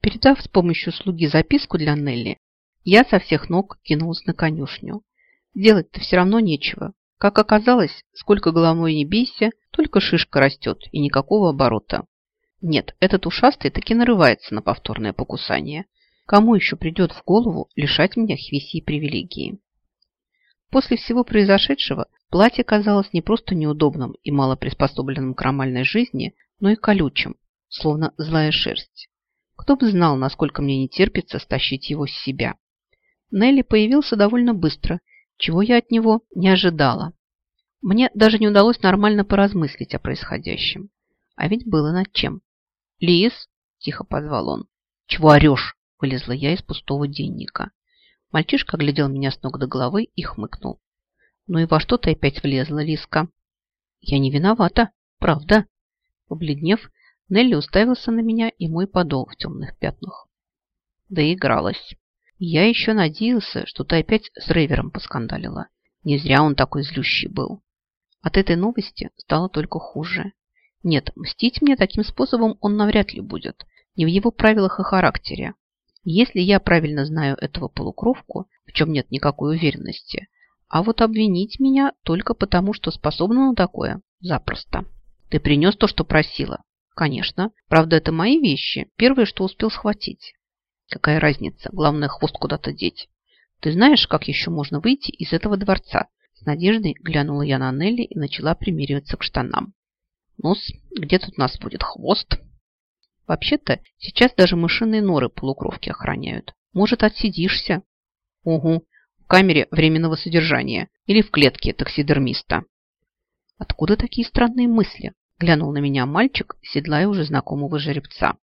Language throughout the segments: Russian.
Передав с помощью слуги записку для Нелли, я со всех ног кинулась на конюшню. Делать-то все равно нечего. Как оказалось, сколько головой не бейся, только шишка растет и никакого оборота. Нет, этот ушастый таки нарывается на повторное покусание. Кому еще придет в голову лишать меня хвиси и привилегии? После всего произошедшего платье казалось не просто неудобным и мало приспособленным к нормальной жизни, но и колючим, словно злая шерсть. Кто бы знал, насколько мне не терпится стащить его с себя. Нелли появился довольно быстро, чего я от него не ожидала. Мне даже не удалось нормально поразмыслить о происходящем. А ведь было над чем. «Лис!» – тихо позвал он. «Чего орешь?» – вылезла я из пустого денника. Мальчишка глядел меня с ног до головы и хмыкнул. «Ну и во что ты опять влезла, Лиска?» «Я не виновата, правда?» Побледнев, Нелли уставился на меня и мой подол в темных пятнах. Доигралась. Я еще надеялся, что ты опять с Рейвером поскандалила. Не зря он такой злющий был. От этой новости стало только хуже. Нет, мстить мне таким способом он навряд ли будет. Не в его правилах и характере. Если я правильно знаю этого полукровку, в чем нет никакой уверенности, а вот обвинить меня только потому, что способна на такое, запросто. Ты принес то, что просила? Конечно. Правда, это мои вещи. Первое, что успел схватить. Какая разница? Главное, хвост куда-то деть. Ты знаешь, как еще можно выйти из этого дворца? С надеждой глянула я на Нелли и начала примериваться к штанам. ну где тут у нас будет хвост? Вообще-то, сейчас даже мышиные норы полукровки охраняют. Может, отсидишься? Угу, в камере временного содержания или в клетке таксидермиста. Откуда такие странные мысли? Глянул на меня мальчик, седлая уже знакомого жеребца.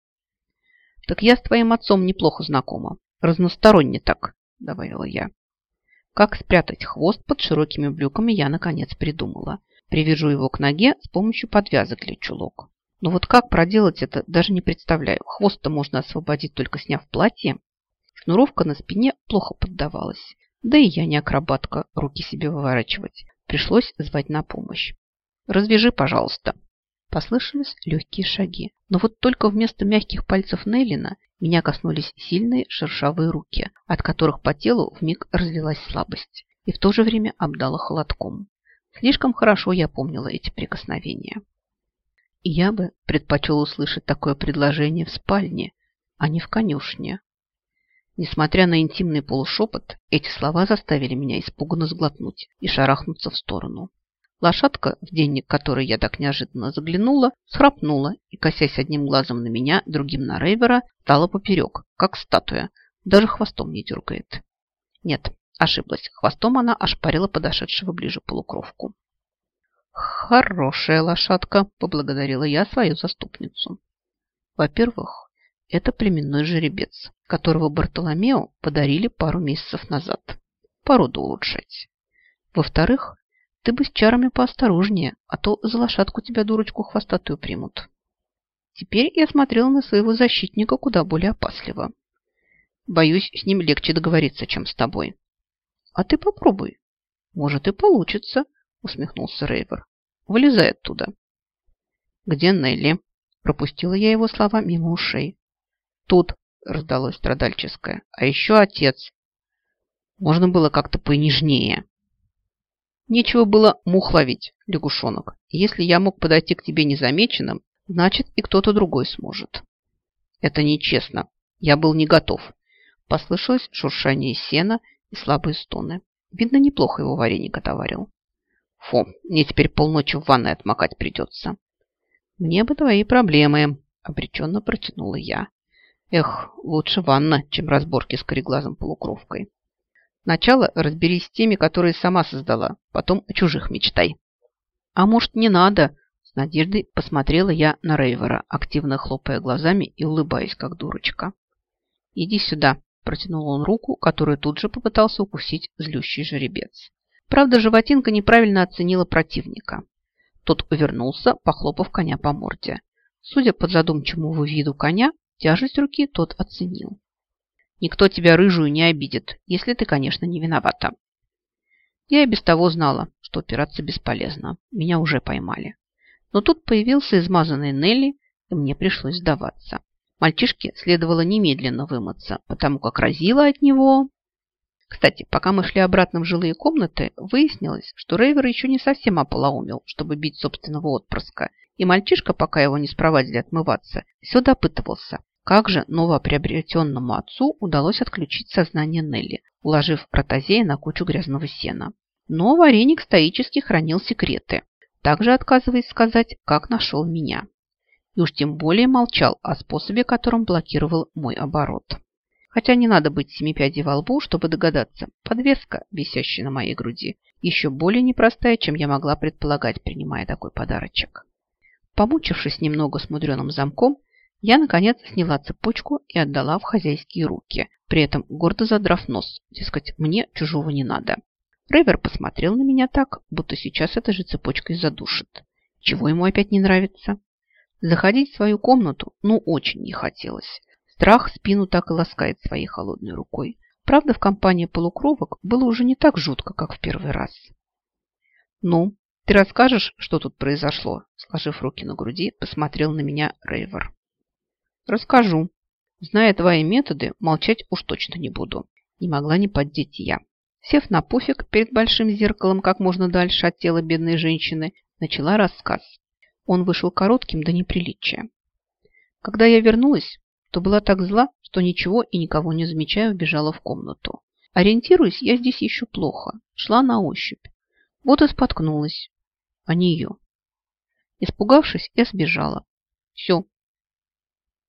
«Так я с твоим отцом неплохо знакома. Разносторонне так», – добавила я. Как спрятать хвост под широкими брюками, я, наконец, придумала. Привяжу его к ноге с помощью подвязок для чулок. Но вот как проделать это, даже не представляю. Хвост-то можно освободить, только сняв платье. Шнуровка на спине плохо поддавалась. Да и я не акробатка, руки себе выворачивать. Пришлось звать на помощь. «Развяжи, пожалуйста», Послышались легкие шаги. Но вот только вместо мягких пальцев Нейлина меня коснулись сильные шершавые руки, от которых по телу вмиг разлилась слабость и в то же время обдала холодком. Слишком хорошо я помнила эти прикосновения. И я бы предпочел услышать такое предложение в спальне, а не в конюшне. Несмотря на интимный полушепот, эти слова заставили меня испуганно сглотнуть и шарахнуться в сторону. Лошадка, в денник который я так неожиданно заглянула, схрапнула и, косясь одним глазом на меня, другим на Рейвера, стала поперек, как статуя, даже хвостом не дергает. Нет, ошиблась. Хвостом она ошпарила подошедшего ближе полукровку. «Хорошая лошадка», – поблагодарила я свою заступницу. Во-первых, это племенной жеребец, которого Бартоломео подарили пару месяцев назад. Породу улучшать. Во-вторых, ты бы с чарами поосторожнее, а то за лошадку тебя, дурочку, хвостатую примут. Теперь я смотрела на своего защитника куда более опасливо. Боюсь, с ним легче договориться, чем с тобой. А ты попробуй. Может и получится, усмехнулся Рейвер. Вылезай оттуда. Где Нелли? Пропустила я его слова мимо ушей. Тут, раздалось страдальческое. А еще отец. Можно было как-то понежнее. Нечего было мух ловить, лягушонок. Если я мог подойти к тебе незамеченным, значит и кто-то другой сможет. Это нечестно. Я был не готов. Послышалось шуршание сена и слабые стоны. Видно, неплохо его вареник отоварил. Фу, мне теперь полночи в ванной отмокать придется. Мне бы твои проблемы, обреченно протянула я. Эх, лучше ванна, чем разборки с кореглазым полукровкой. Сначала разберись с теми, которые сама создала, потом о чужих мечтай. А может, не надо? С надеждой посмотрела я на Рейвера, активно хлопая глазами и улыбаясь, как дурочка. Иди сюда, протянул он руку, которую тут же попытался укусить злющий жеребец. Правда, животинка неправильно оценила противника. Тот увернулся, похлопав коня по морде. Судя по задумчивому виду коня, тяжесть руки тот оценил. Никто тебя рыжую не обидит, если ты, конечно, не виновата. Я и без того знала, что опираться бесполезно. Меня уже поймали. Но тут появился измазанный Нелли, и мне пришлось сдаваться. Мальчишке следовало немедленно вымыться, потому как разило от него... Кстати, пока мы шли обратно в жилые комнаты, выяснилось, что Рейвер еще не совсем ополоумел, чтобы бить собственного отпрыска. И мальчишка, пока его не спровадили отмываться, все допытывался, как же новоприобретенному отцу удалось отключить сознание Нелли, уложив протазея на кучу грязного сена. Но вареник стоически хранил секреты, также отказываясь сказать, как нашел меня. И уж тем более молчал о способе, которым блокировал мой оборот. Хотя не надо быть семипядей во лбу, чтобы догадаться, подвеска, висящая на моей груди, еще более непростая, чем я могла предполагать, принимая такой подарочек. Помучившись немного с мудреным замком, я, наконец, сняла цепочку и отдала в хозяйские руки, при этом гордо задрав нос, дескать, мне чужого не надо. Ревер посмотрел на меня так, будто сейчас этой же цепочкой задушит. Чего ему опять не нравится? Заходить в свою комнату, ну, очень не хотелось. Страх спину так и ласкает своей холодной рукой. Правда, в компании полукровок было уже не так жутко, как в первый раз. «Ну, ты расскажешь, что тут произошло?» Сложив руки на груди, посмотрел на меня Рейвер. «Расскажу. Зная твои методы, молчать уж точно не буду». Не могла не поддеть я. Сев на пуфик перед большим зеркалом как можно дальше от тела бедной женщины, начала рассказ. Он вышел коротким до неприличия. Когда я вернулась, то была так зла, что ничего и никого не замечая, убежала в комнату. Ориентируясь, я здесь еще плохо. Шла на ощупь. Вот и споткнулась. А не ее. Испугавшись, я сбежала. Все.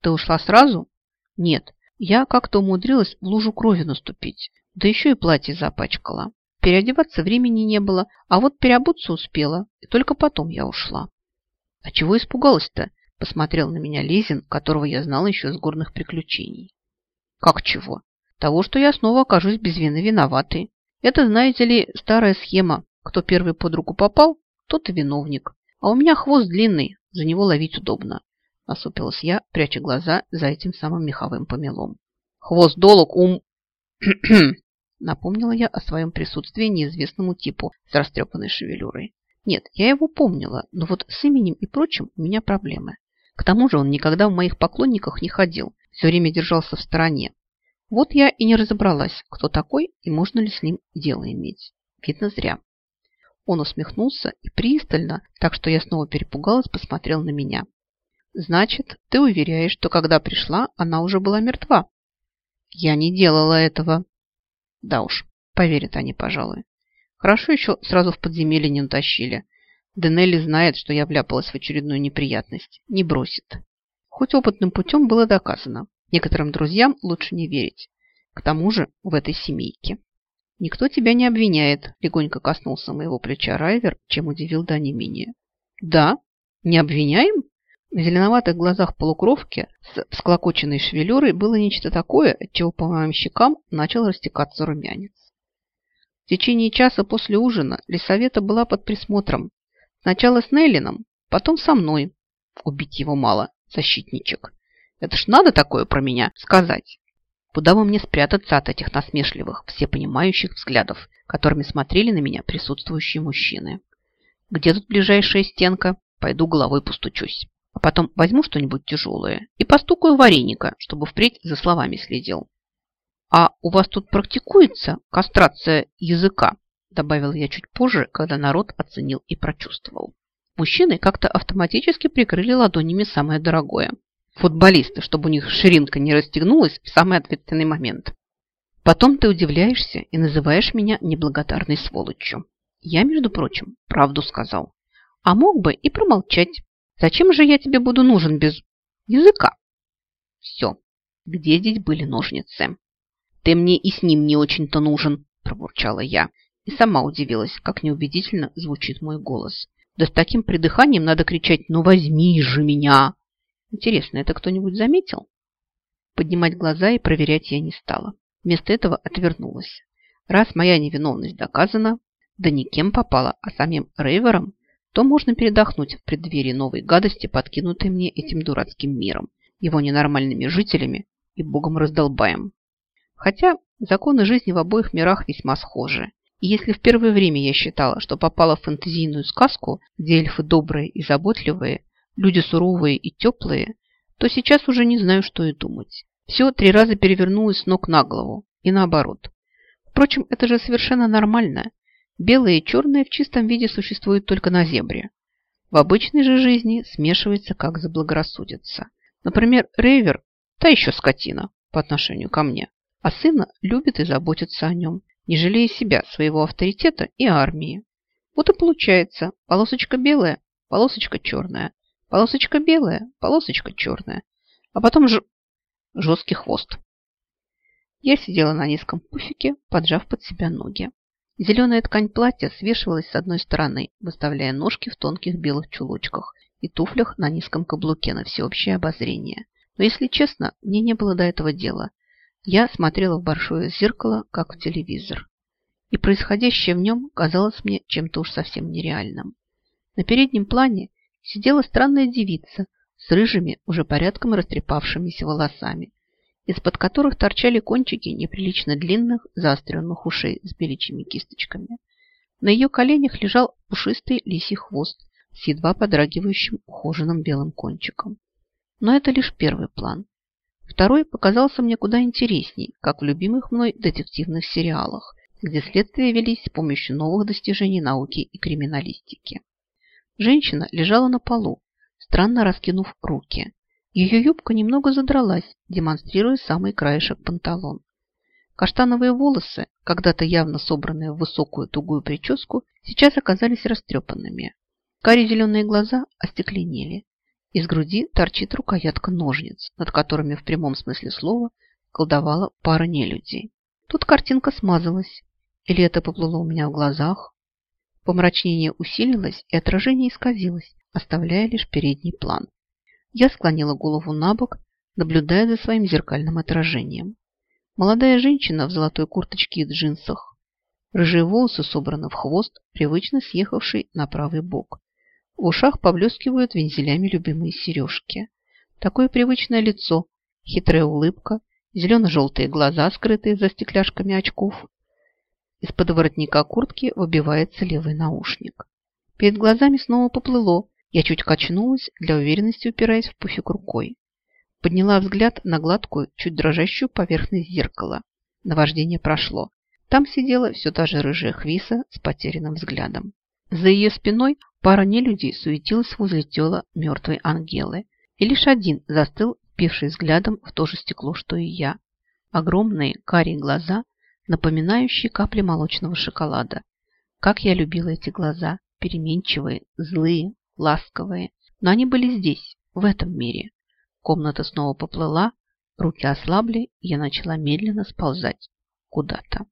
Ты ушла сразу? Нет. Я как-то умудрилась в лужу крови наступить. Да еще и платье запачкала. Переодеваться времени не было, а вот переобуться успела. И только потом я ушла. А чего испугалась-то? Посмотрел на меня Лизин, которого я знал еще с горных приключений. Как чего? Того, что я снова окажусь без вины виноватой. Это, знаете ли, старая схема. Кто первый под руку попал, тот и виновник. А у меня хвост длинный, за него ловить удобно. Насупилась я, пряча глаза за этим самым меховым помелом. Хвост долог, ум... Напомнила я о своем присутствии неизвестному типу с растрепанной шевелюрой. Нет, я его помнила, но вот с именем и прочим у меня проблемы. К тому же он никогда в моих поклонниках не ходил, все время держался в стороне. Вот я и не разобралась, кто такой и можно ли с ним дело иметь. Видно, зря. Он усмехнулся и пристально, так что я снова перепугалась, посмотрел на меня. «Значит, ты уверяешь, что когда пришла, она уже была мертва?» «Я не делала этого». «Да уж, поверят они, пожалуй. Хорошо еще сразу в подземелье не утащили. Денелли знает, что я вляпалась в очередную неприятность. Не бросит. Хоть опытным путем было доказано. Некоторым друзьям лучше не верить. К тому же в этой семейке. «Никто тебя не обвиняет», – легонько коснулся моего плеча Райвер, чем удивил да не. «Да? Не обвиняем?» В зеленоватых глазах полукровки с всклокоченной шевелюрой было нечто такое, чего по моим щекам начал растекаться румянец. В течение часа после ужина Лисавета была под присмотром, Сначала с Нейлином, потом со мной. Убить его мало, защитничек. Это ж надо такое про меня сказать. Куда бы мне спрятаться от этих насмешливых, всепонимающих взглядов, которыми смотрели на меня присутствующие мужчины? Где тут ближайшая стенка? Пойду головой постучусь. А потом возьму что-нибудь тяжелое и постукаю вареника, чтобы впредь за словами следил. А у вас тут практикуется кастрация языка? добавил я чуть позже, когда народ оценил и прочувствовал. Мужчины как-то автоматически прикрыли ладонями самое дорогое. Футболисты, чтобы у них ширинка не расстегнулась в самый ответственный момент. Потом ты удивляешься и называешь меня неблагодарной сволочью. Я, между прочим, правду сказал. А мог бы и промолчать. Зачем же я тебе буду нужен без языка? Все. Где здесь были ножницы? Ты мне и с ним не очень-то нужен, пробурчала я. И сама удивилась, как неубедительно звучит мой голос. Да с таким придыханием надо кричать «Ну возьми же меня!» Интересно, это кто-нибудь заметил? Поднимать глаза и проверять я не стала. Вместо этого отвернулась. Раз моя невиновность доказана, да никем попала, а самим Рейвером, то можно передохнуть в преддверии новой гадости, подкинутой мне этим дурацким миром, его ненормальными жителями и богом раздолбаем. Хотя законы жизни в обоих мирах весьма схожи. И если в первое время я считала, что попала в фэнтезийную сказку, где эльфы добрые и заботливые, люди суровые и теплые, то сейчас уже не знаю, что и думать. Все три раза перевернулось с ног на голову и наоборот. Впрочем, это же совершенно нормально. Белое и черное в чистом виде существуют только на зебре. В обычной же жизни смешивается, как заблагорассудится. Например, Рейвер – та еще скотина по отношению ко мне, а сына любит и заботится о нем, не жалея себя, своего авторитета и армии. Вот и получается полосочка белая, полосочка черная, полосочка белая, полосочка черная, а потом ж... жесткий хвост. Я сидела на низком пуфике, поджав под себя ноги. Зеленая ткань платья свешивалась с одной стороны, выставляя ножки в тонких белых чулочках и туфлях на низком каблуке на всеобщее обозрение. Но, если честно, мне не было до этого дела. Я смотрела в большое зеркало, как в телевизор. И происходящее в нем казалось мне чем-то уж совсем нереальным. На переднем плане сидела странная девица с рыжими, уже порядком растрепавшимися волосами из-под которых торчали кончики неприлично длинных заостренных ушей с беличьими кисточками. На ее коленях лежал пушистый лисий хвост с едва подрагивающим ухоженным белым кончиком. Но это лишь первый план. Второй показался мне куда интересней, как в любимых мной детективных сериалах, где следствия велись с помощью новых достижений науки и криминалистики. Женщина лежала на полу, странно раскинув руки, ее юбка немного задралась, демонстрируя самый краешек панталон. Каштановые волосы, когда-то явно собранные в высокую тугую прическу, сейчас оказались растрепанными. Кари зеленые глаза остекленели. Из груди торчит рукоятка ножниц, над которыми в прямом смысле слова колдовала пара нелюдей. Тут картинка смазалась, или это поплыло у меня в глазах. Помрачнение усилилось, и отражение исказилось, оставляя лишь передний план. Я склонила голову на бок, наблюдая за своим зеркальным отражением. Молодая женщина в золотой курточке и джинсах. Рыжие волосы собраны в хвост, привычно съехавший на правый бок. В ушах поблескивают вензелями любимые сережки. Такое привычное лицо, хитрая улыбка, зелено-желтые глаза, скрытые за стекляшками очков. Из-под воротника куртки выбивается левый наушник. Перед глазами снова поплыло, я чуть качнулась, для уверенности упираясь в пуфик рукой. Подняла взгляд на гладкую, чуть дрожащую поверхность зеркала. Наваждение прошло. Там сидела все та же рыжая хвиса с потерянным взглядом. За ее спиной пара нелюдей суетилась возле тела мертвой Ангелы. И лишь один застыл, впивший взглядом в то же стекло, что и я. Огромные карие глаза, напоминающие капли молочного шоколада. Как я любила эти глаза, переменчивые, злые, ласковые, но они были здесь, в этом мире. Комната снова поплыла, руки ослабли, и я начала медленно сползать куда-то.